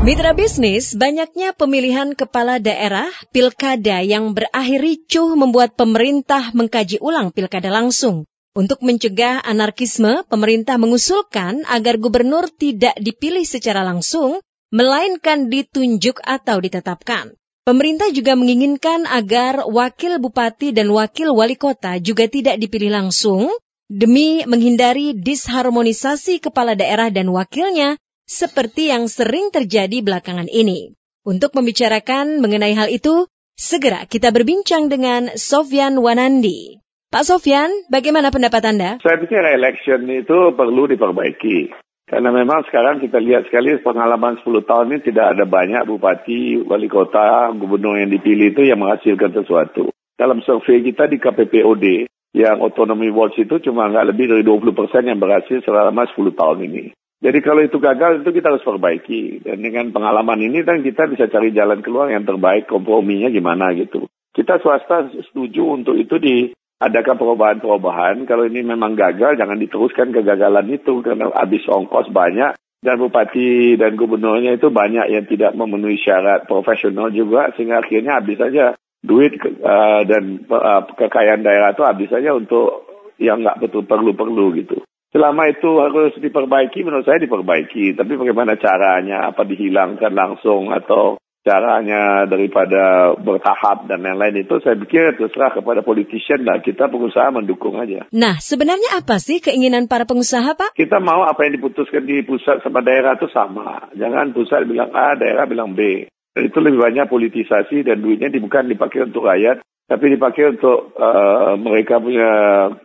Mitra bisnis, banyaknya pemilihan kepala daerah pilkada yang berakhir ricuh membuat pemerintah mengkaji ulang pilkada langsung. Untuk mencegah anarkisme, pemerintah mengusulkan agar gubernur tidak dipilih secara langsung, melainkan ditunjuk atau ditetapkan. Pemerintah juga menginginkan agar wakil bupati dan wakil wali kota juga tidak dipilih langsung demi menghindari disharmonisasi kepala daerah dan wakilnya seperti yang sering terjadi belakangan ini. Untuk membicarakan mengenai hal itu, segera kita berbincang dengan Sofyan Wanandi. Pak Sofyan, bagaimana pendapat Anda? Saya pikir election itu perlu diperbaiki. Karena memang sekarang kita lihat sekali pengalaman 10 tahun ini tidak ada banyak bupati, wali kota, gubernur yang dipilih itu yang menghasilkan sesuatu. Dalam survei kita di KPPOD, yang otonomi watch itu cuma nggak lebih dari 20 persen yang berhasil selama 10 tahun ini. Jadi kalau itu gagal itu kita harus perbaiki. Dan dengan pengalaman ini kan kita bisa cari jalan keluar yang terbaik, komprominya gimana gitu. Kita swasta setuju untuk itu di adakah perubahan-perubahan. Kalau ini memang gagal, jangan diteruskan kegagalan itu karena habis ongkos banyak dan bupati dan gubernurnya itu banyak yang tidak memenuhi syarat profesional juga sehingga akhirnya habis saja duit uh, dan uh, kekayaan daerah itu habis saja untuk yang nggak betul perlu-perlu gitu. Selama itu harus diperbaiki, menurut saya diperbaiki. Tapi bagaimana caranya? Apa dihilangkan langsung atau caranya daripada bertahap dan lain-lain itu saya pikir terserah kepada politician lah kita pengusaha mendukung aja. Nah sebenarnya apa sih keinginan para pengusaha Pak? Kita mau apa yang diputuskan di pusat sama daerah itu sama. Jangan pusat bilang A, daerah bilang B. Dan itu lebih banyak politisasi dan duitnya bukan dipakai untuk rakyat, tapi dipakai untuk uh, mereka punya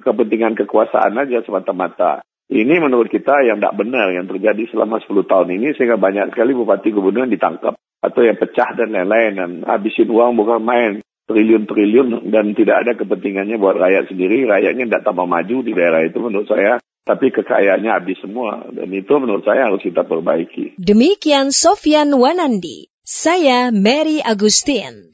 kepentingan kekuasaan aja semata-mata. Ini menurut kita yang tidak benar yang terjadi selama 10 tahun ini sehingga banyak sekali bupati gubernur yang ditangkap atau yang pecah dan lain-lain dan habisin uang bukan main triliun-triliun dan tidak ada kepentingannya buat rakyat sendiri. Rakyatnya tidak tambah maju di daerah itu menurut saya. Tapi kekayaannya habis semua. Dan itu menurut saya harus kita perbaiki. Demikian Sofian Wanandi. Saya Mary Agustin.